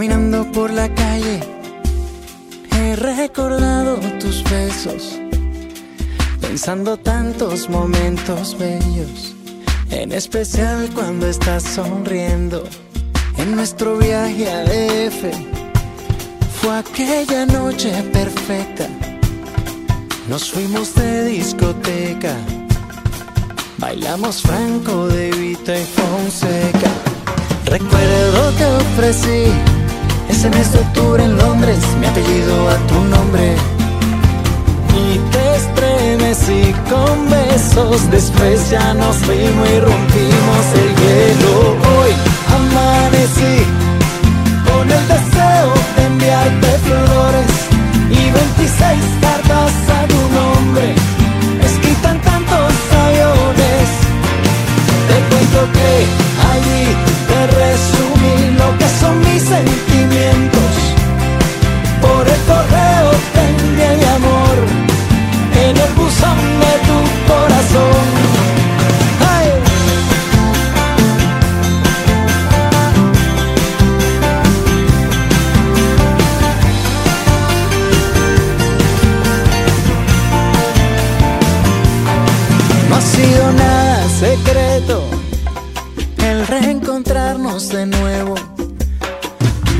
Caminando por la calle, he recordado tus besos, pensando tantos momentos bellos, en especial cuando estás sonriendo. En nuestro viaje a DF fue aquella noche perfecta. Nos fuimos de discoteca, bailamos Franco de Vita y Fonseca. Recuerdo que ofrecí ese mes de octubre en Londres mi apellido a tu nombre. Y te estremecí con besos, después ya nos fuimos y rompimos el hielo. Hoy amanecí de nuevo.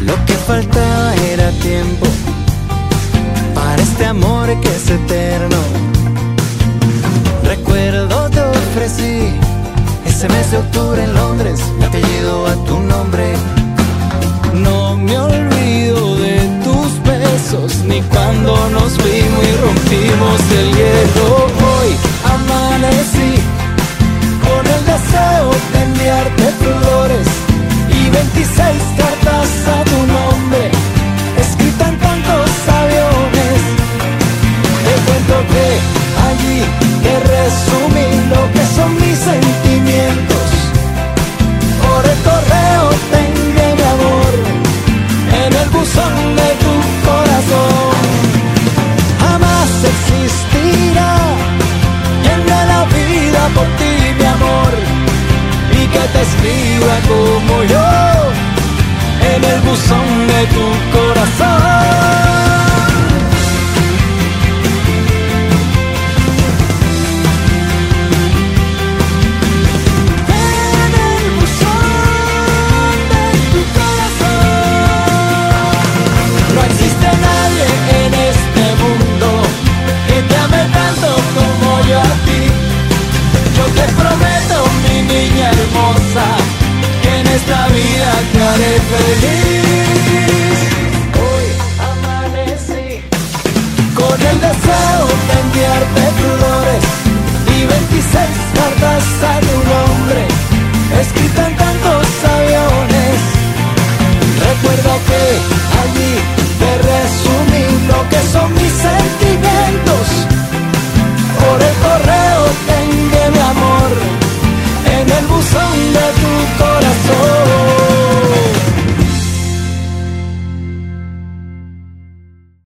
Lo que faltaba era tiempo para este amor que es eterno. Recuerdo te ofrecí ese mes de octubre en Londres, mi apellido a tu nombre. No me olvido de tus besos, ni cuando nos vimos y rompimos el hielo. Hoy amanecí con el deseo de enviarte buzón de tu corazón. Jamás existirá quien la vida por ti, mi amor, y que te escriba como yo en el buzón de tu corazón. Vida te haré